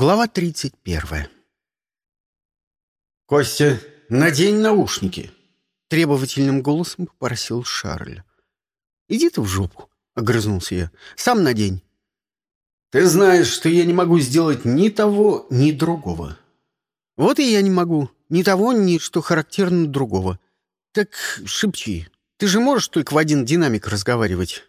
Глава 31. «Костя, надень наушники!» — требовательным голосом попросил Шарль. «Иди ты в жопу!» — огрызнулся я. «Сам надень!» «Ты знаешь, что я не могу сделать ни того, ни другого». «Вот и я не могу. Ни того, ни что характерно другого. Так шепчи. Ты же можешь только в один динамик разговаривать?»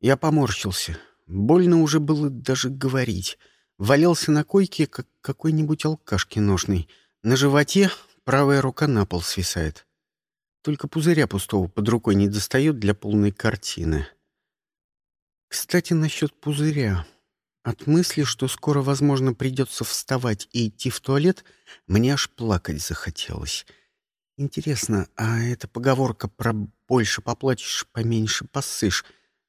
Я поморщился. Больно уже было даже говорить. Валялся на койке, как какой-нибудь алкаш киношный. На животе правая рука на пол свисает. Только пузыря пустого под рукой не достает для полной картины. Кстати, насчет пузыря. От мысли, что скоро, возможно, придется вставать и идти в туалет, мне аж плакать захотелось. Интересно, а эта поговорка про «больше поплатишь, поменьше поссышь»,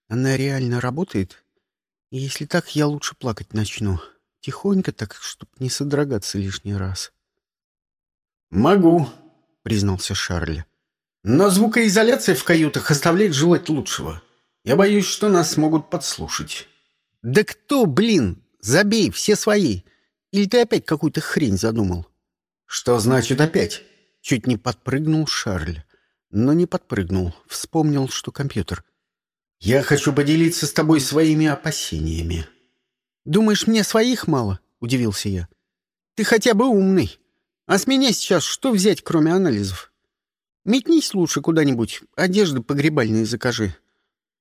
она реально работает? Если так, я лучше плакать начну. Тихонько так, чтоб не содрогаться лишний раз. «Могу», — признался Шарль. «Но звукоизоляция в каютах оставляет желать лучшего. Я боюсь, что нас могут подслушать». «Да кто, блин? Забей, все свои. Или ты опять какую-то хрень задумал?» «Что значит опять?» Чуть не подпрыгнул Шарль. Но не подпрыгнул. Вспомнил, что компьютер. «Я хочу поделиться с тобой своими опасениями». «Думаешь, мне своих мало?» — удивился я. «Ты хотя бы умный. А с меня сейчас что взять, кроме анализов? Метнись лучше куда-нибудь, одежды погребальные закажи.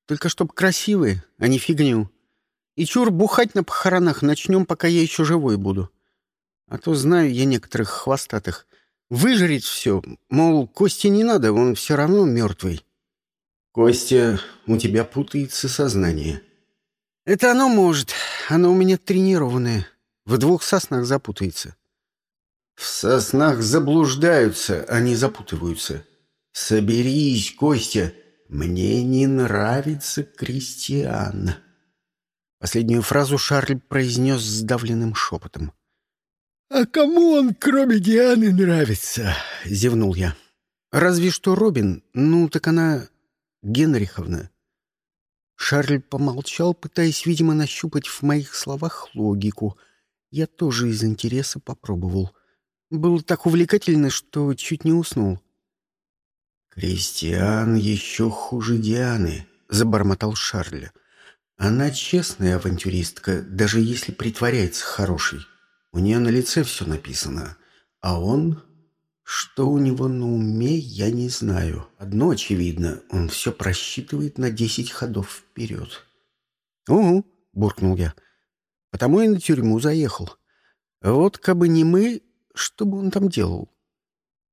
Только чтоб красивые, а не фигню. И чур бухать на похоронах начнем, пока я еще живой буду. А то знаю я некоторых хвостатых. Выжрить все, мол, Кости не надо, он все равно мертвый». «Костя, у тебя путается сознание», это оно может. Оно у меня тренированное. В двух соснах запутается. В соснах заблуждаются, а не запутываются. Соберись, Костя. Мне не нравится Кристиан. Последнюю фразу Шарль произнес сдавленным шепотом. «А кому он, кроме Дианы, нравится?» — зевнул я. «Разве что Робин. Ну, так она Генриховна. Шарль помолчал, пытаясь, видимо, нащупать в моих словах логику. Я тоже из интереса попробовал. Было так увлекательно, что чуть не уснул. «Кристиан еще хуже Дианы», — забормотал Шарль. «Она честная авантюристка, даже если притворяется хорошей. У нее на лице все написано. А он что у него на уме, я не знаю. Одно очевидно, он все просчитывает на десять ходов вперед. «Угу», — буркнул я. «Потому и на тюрьму заехал. Вот кабы не мы, что бы он там делал?»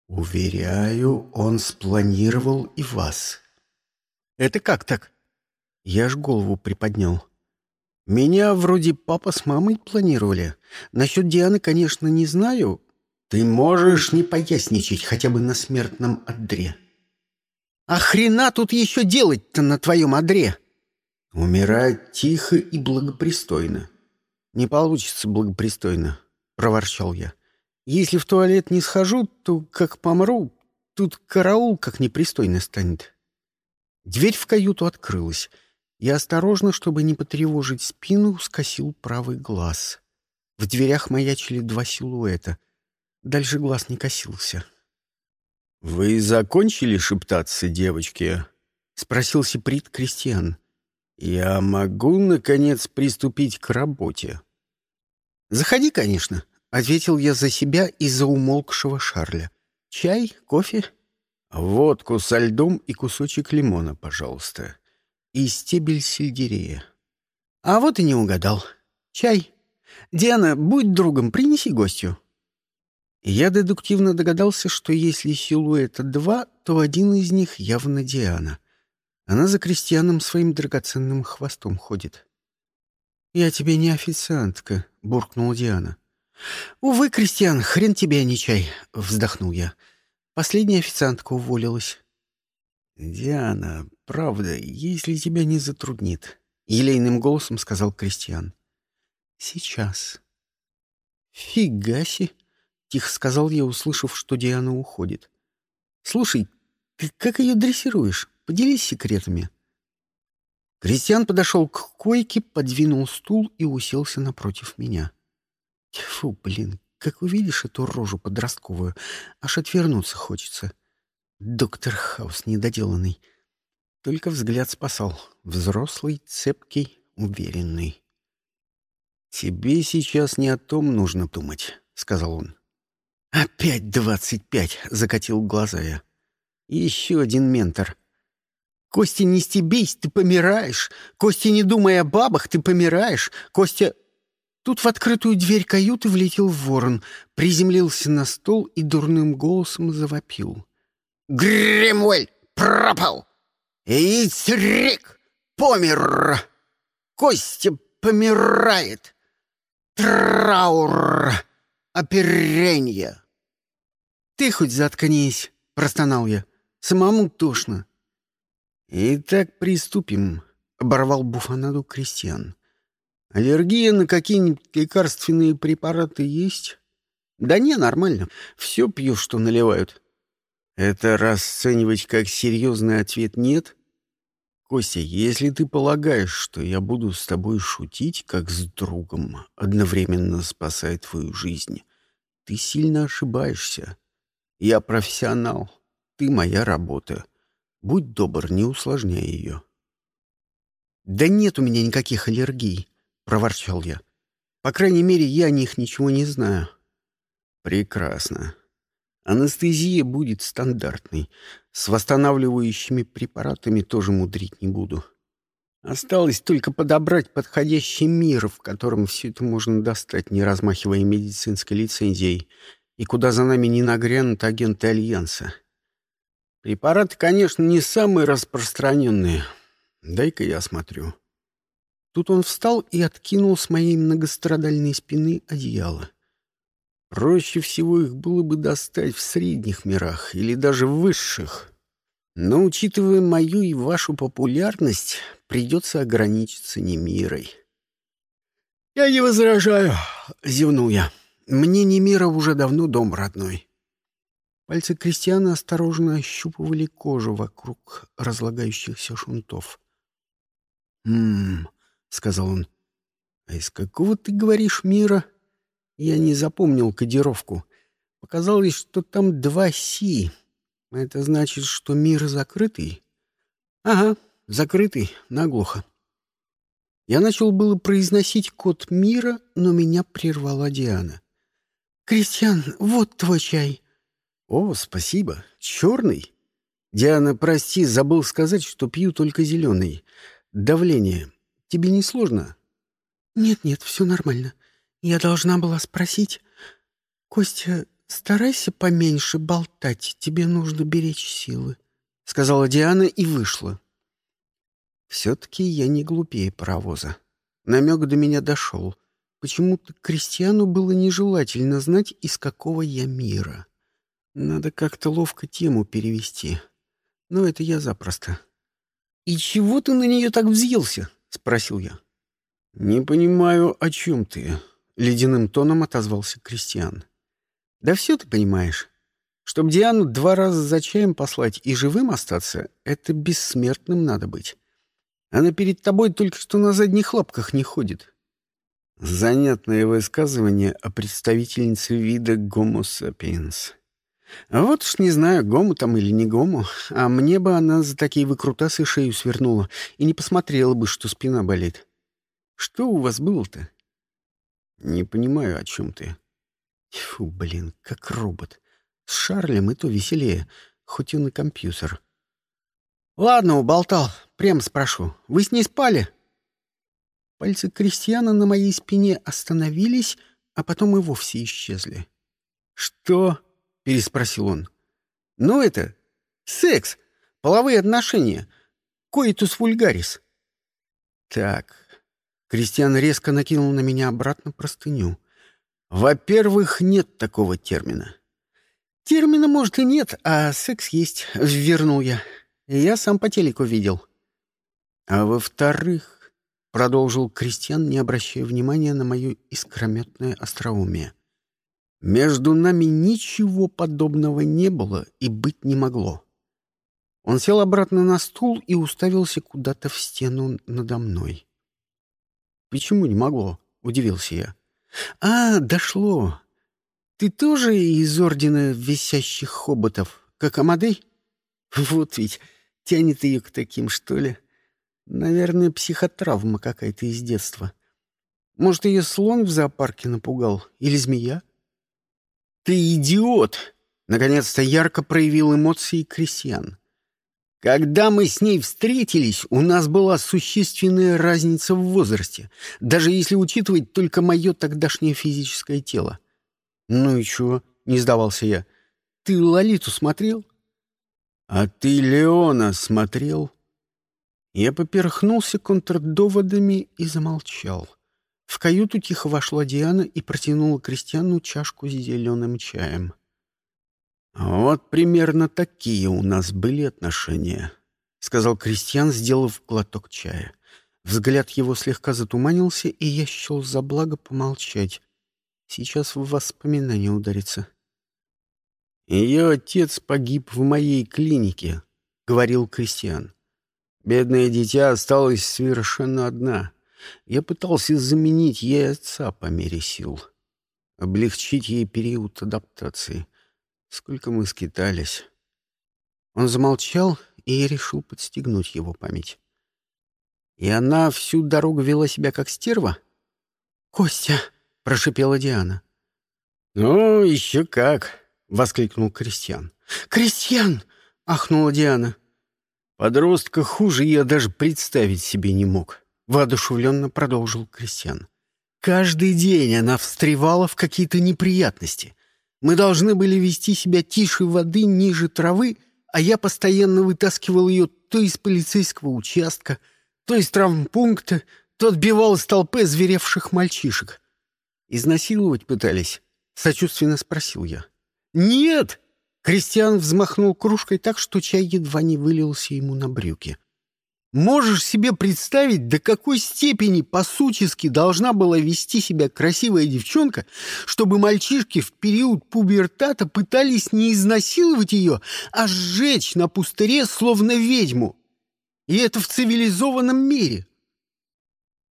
«Уверяю, он спланировал и вас». «Это как так?» Я ж голову приподнял. «Меня вроде папа с мамой планировали. Насчет Дианы, конечно, не знаю, ты можешь не поясничать хотя бы на смертном одре. А хрена тут еще делать-то на твоем одре? Умирать тихо и благопристойно. Не получится благопристойно, проворчал я. Если в туалет не схожу, то как помру, тут караул как непристойно станет. Дверь в каюту открылась. Я осторожно, чтобы не потревожить спину, скосил правый глаз. В дверях маячили два силуэта — Дальше глаз не косился. «Вы закончили шептаться, девочки?» — спросил Сиприт Кристиан. «Я могу, наконец, приступить к работе?» «Заходи, конечно», — ответил я за себя и за умолкшего Шарля. «Чай? Кофе?» «Водку со льдом и кусочек лимона, пожалуйста. И стебель сельдерея». «А вот и не угадал. Чай. Диана, будь другом, принеси гостю». Я дедуктивно догадался, что если силуэта два, то один из них явно Диана. Она за крестьяном своим драгоценным хвостом ходит. «Я тебе не официантка», — буркнула Диана. «Увы, крестьян, хрен тебе, а не чай», — вздохнул я. Последняя официантка уволилась. «Диана, правда, если тебя не затруднит», — елейным голосом сказал крестьян. «Сейчас». «Фига себе!» — тихо сказал я, услышав, что Диана уходит. «Слушай, ты как ее дрессируешь? Поделись секретами». Кристиан подошел к койке, подвинул стул и уселся напротив меня. Фу, блин, как увидишь эту рожу подростковую, аж отвернуться хочется. Доктор Хаус недоделанный. Только взгляд спасал. Взрослый, цепкий, уверенный. «Тебе сейчас не о том нужно думать», — сказал он. «Опять двадцать пять!» — закатил глаза я. «Еще один ментор. Костя, не стебись, ты помираешь. Костя, не думай о бабах, ты помираешь. Костя...» Тут в открытую дверь каюты влетел ворон, приземлился на стол и дурным голосом завопил. «Гремоль пропал! Ицрик помер! Костя помирает! Траур! Оперенье!» «Ты хоть заткнись!» — простонал я. «Самому тошно». «Итак, приступим», — оборвал буфанаду крестьян. «Аллергия на какие-нибудь лекарственные препараты есть?» «Да не, нормально. Все пью, что наливают». «Это расценивать как серьезный ответ нет?» «Костя, если ты полагаешь, что я буду с тобой шутить, как с другом, одновременно спасая твою жизнь, ты сильно ошибаешься. Я профессионал, ты моя работа. Будь добр, не усложняй ее». «Да нет у меня никаких аллергий», — проворчал я. «По крайней мере, я о них ничего не знаю». «Прекрасно. Анестезия будет стандартной. С восстанавливающими препаратами тоже мудрить не буду. Осталось только подобрать подходящий мир, в котором все это можно достать, не размахивая медицинской лицензией, и куда за нами не нагрянут агенты Альянса. Препараты, конечно, не самые распространенные. Дай-ка я осмотрю. Тут он встал и откинул с моей многострадальной спины одеяло. Проще всего их было бы достать в средних мирах или даже в высших. Но, учитывая мою и вашу популярность, придется ограничиться не мирой. «Я не возражаю», — зевнул я. «Мне не мира уже давно дом родной». Пальцы крестьяна осторожно ощупывали кожу вокруг разлагающихся шунтов. «М-м», сказал он, — «а из какого, ты говоришь, мира?» Я не запомнил кодировку. Показалось, что там два «Си». Это значит, что мир закрытый? Ага, закрытый, наглухо. Я начал было произносить код мира, но меня прервала Диана. «Кристиан, вот твой чай». «О, спасибо. Черный?» «Диана, прости, забыл сказать, что пью только зеленый. Давление. Тебе не сложно?» «Нет-нет, все нормально. Я должна была спросить. Костя, старайся поменьше болтать, тебе нужно беречь силы», — сказала Диана и вышла. Все-таки я не глупее паровоза. Намек до меня дошел. Почему-то крестьяну было нежелательно знать, из какого я мира. Надо как-то ловко тему перевести. Но это я запросто. «И чего ты на нее так взъелся?» — спросил я. «Не понимаю, о чем ты?» — ледяным тоном отозвался Кристиан. «Да все ты понимаешь. Чтоб Диану два раза за чаем послать и живым остаться, это бессмертным надо быть. Она перед тобой только что на задних лапках не ходит». Занятное высказывание о представительнице вида sapiens. А вот уж не знаю, гому там или не гому, а мне бы она за такие выкрутасы шею свернула и не посмотрела бы, что спина болит. Что у вас было-то? Не понимаю, о чем ты. Фу, блин, как робот. С Шарлем и то веселее, хоть и компьютер. Ладно, уболтал, прям спрошу. Вы с ней спали? Пальцы крестьяна на моей спине остановились, а потом и вовсе исчезли. Что? — переспросил он. «Ну это... секс, половые отношения, коитус вульгарис». «Так...» — Кристиан резко накинул на меня обратно простыню. «Во-первых, нет такого термина». «Термина, может, и нет, а секс есть», — вернул я. «Я сам по телеку видел». «А во-вторых...» — продолжил Кристиан, не обращая внимания на мое искрометное остроумие. Между нами ничего подобного не было и быть не могло. Он сел обратно на стул и уставился куда-то в стену надо мной. «Почему не могло?» — удивился я. А, дошло. Ты тоже из Ордена Висящих Хоботов, как Амадей? Вот ведь тянет ее к таким, что ли. Наверное, психотравма какая-то из детства. Может, ее слон в зоопарке напугал? Или змея? Ты идиот! Наконец-то ярко проявил эмоции крестьян. Когда мы с ней встретились, у нас была существенная разница в возрасте, даже если учитывать только мое тогдашнее физическое тело. «Ну и чего?» — не сдавался я. «Ты Лолиту смотрел?» «А ты Леона смотрел?» Я поперхнулся контрдоводами и замолчал. В каюту тихо вошла Диана и протянула Кристиану чашку с зеленым чаем. «Вот примерно такие у нас были отношения», — сказал Кристиан, сделав глоток чая. Взгляд его слегка затуманился, и я счел за благо помолчать. Сейчас в воспоминания ударится. «Ее отец погиб в моей клинике», — говорил Кристиан. «Бедное дитя осталось совершенно одна. Я пытался заменить ей отца по мере сил, облегчить ей период адаптации». Сколько мы скитались. Он замолчал, и решил подстегнуть его память. И она всю дорогу вела себя как стерва? «Костя!» — прошипела Диана. «Ну, еще как!» — воскликнул Кристиан. «Кристиан!» — ахнула Диана. «Подростка хуже я даже представить себе не мог», — воодушевленно продолжил Кристиан. «Каждый день она встревала в какие-то неприятности. Мы должны были вести себя тише воды, ниже травы, а я постоянно вытаскивал ее то из полицейского участка, то из травмпункта, то отбивал из толпы зверевших мальчишек. «Изнасиловать пытались?» — сочувственно спросил я. «Нет!» — Кристиан взмахнул кружкой так, что чай едва не вылился ему на брюки. Можешь себе представить, до какой степени по-сучески должна была вести себя красивая девчонка, чтобы мальчишки в период пубертата пытались не изнасиловать ее, а сжечь на пустыре, словно ведьму? И это в цивилизованном мире.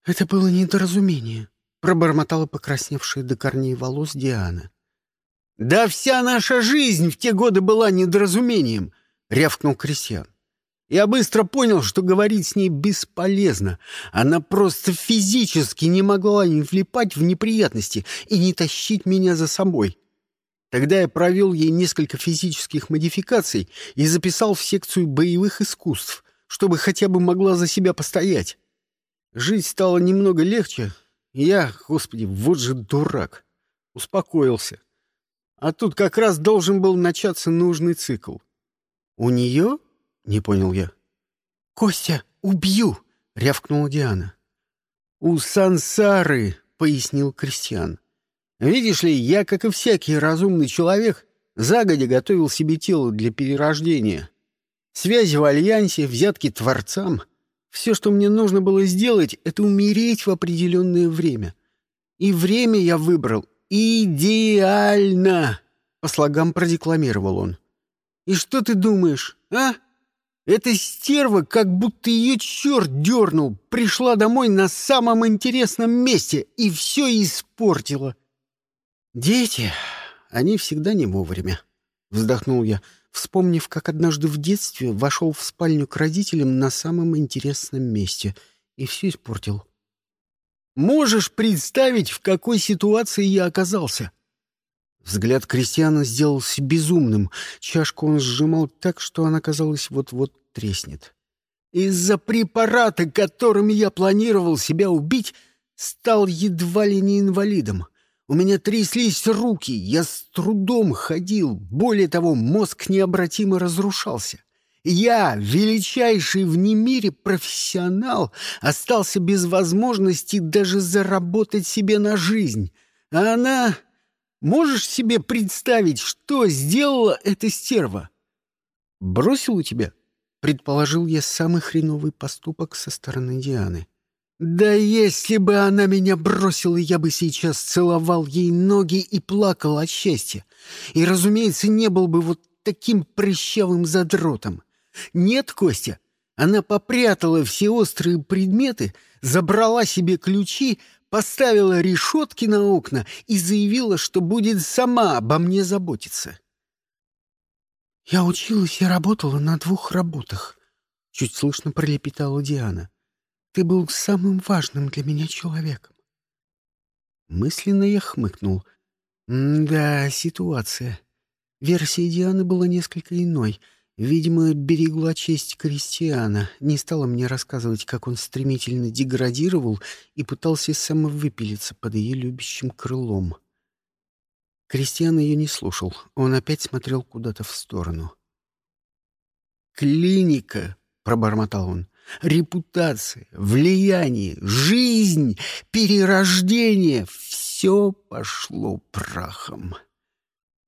Это было недоразумение, пробормотала покрасневшая до корней волос Диана. Да вся наша жизнь в те годы была недоразумением, рявкнул Крестьян. Я быстро понял, что говорить с ней бесполезно. Она просто физически не могла не влипать в неприятности и не тащить меня за собой. Тогда я провел ей несколько физических модификаций и записал в секцию боевых искусств, чтобы хотя бы могла за себя постоять. Жить стало немного легче, и я, господи, вот же дурак, успокоился. А тут как раз должен был начаться нужный цикл. У нее не понял я. «Костя, убью!» — рявкнула Диана. «У сансары!» — пояснил Кристиан. «Видишь ли, я, как и всякий разумный человек, загодя готовил себе тело для перерождения. Связи в альянсе, взятки творцам. Все, что мне нужно было сделать, это умереть в определенное время. И время я выбрал идеально!» По слогам продекламировал он. «И что ты думаешь, а?» Эта стерва, как будто ее черт дернул, пришла домой на самом интересном месте и все испортила. «Дети, они всегда не вовремя», — вздохнул я, вспомнив, как однажды в детстве вошел в спальню к родителям на самом интересном месте и все испортил. «Можешь представить, в какой ситуации я оказался?» Взгляд Кристиана сделался безумным. Чашку он сжимал так, что она, казалось, вот-вот треснет. Из-за препарата, которым я планировал себя убить, стал едва ли не инвалидом. У меня тряслись руки, я с трудом ходил. Более того, мозг необратимо разрушался. Я, величайший в немире профессионал, остался без возможности даже заработать себе на жизнь. А она Можешь себе представить, что сделала эта стерва? Бросил у тебя? Предположил я самый хреновый поступок со стороны Дианы. Да если бы она меня бросила, я бы сейчас целовал ей ноги и плакал от счастья. И, разумеется, не был бы вот таким прыщавым задротом. Нет, Костя, она попрятала все острые предметы, забрала себе ключи, поставила решетки на окна и заявила, что будет сама обо мне заботиться. «Я училась и работала на двух работах», — чуть слышно пролепетала Диана. «Ты был самым важным для меня человеком». Мысленно я хмыкнул. «Да, ситуация. Версия Дианы была несколько иной — Видимо, берегла честь крестьяна, не стала мне рассказывать, как он стремительно деградировал и пытался самовыпилиться под ее любящим крылом. Крестьян ее не слушал, он опять смотрел куда-то в сторону. «Клиника!» — пробормотал он. «Репутация, влияние, жизнь, перерождение — все пошло прахом».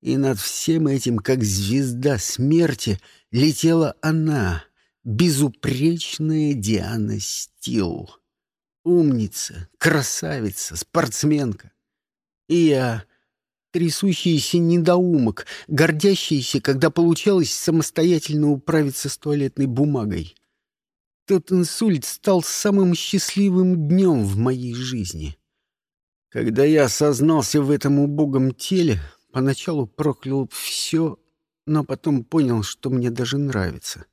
И над всем этим, как звезда смерти, летела она, безупречная Диана Стил. Умница, красавица, спортсменка. И я, трясущийся недоумок, гордящийся, когда получалось самостоятельно управиться с туалетной бумагой. Тот инсульт стал самым счастливым днем в моей жизни. Когда я осознался в этом убогом теле, Поначалу проклял все, но потом понял, что мне даже нравится.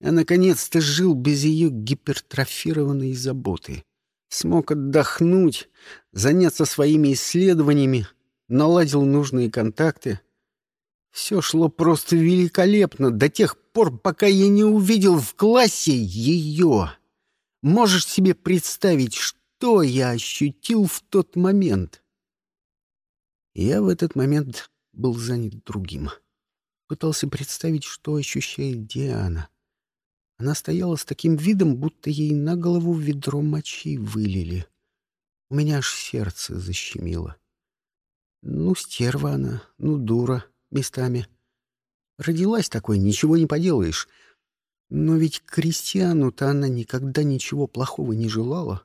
Я наконец-то жил без ее гипертрофированной заботы. Смог отдохнуть, заняться своими исследованиями, наладил нужные контакты. Все шло просто великолепно до тех пор, пока я не увидел в классе ее. Можешь себе представить, что я ощутил в тот момент? Я в этот момент был занят другим. Пытался представить, что ощущает Диана. Она стояла с таким видом, будто ей на голову ведро мочи вылили. У меня аж сердце защемило. Ну, стерва она, ну, дура, местами. Родилась такой, ничего не поделаешь. Но ведь крестьяну-то она никогда ничего плохого не желала.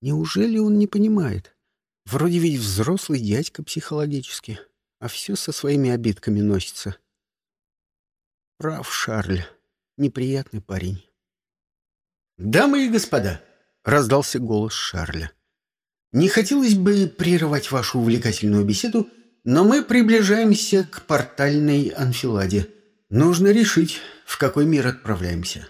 Неужели он не понимает? Вроде ведь взрослый дядька психологически, а все со своими обидками носится. Прав Шарль. Неприятный парень. «Дамы и господа!» — раздался голос Шарля. «Не хотелось бы прерывать вашу увлекательную беседу, но мы приближаемся к портальной анфиладе. Нужно решить, в какой мир отправляемся».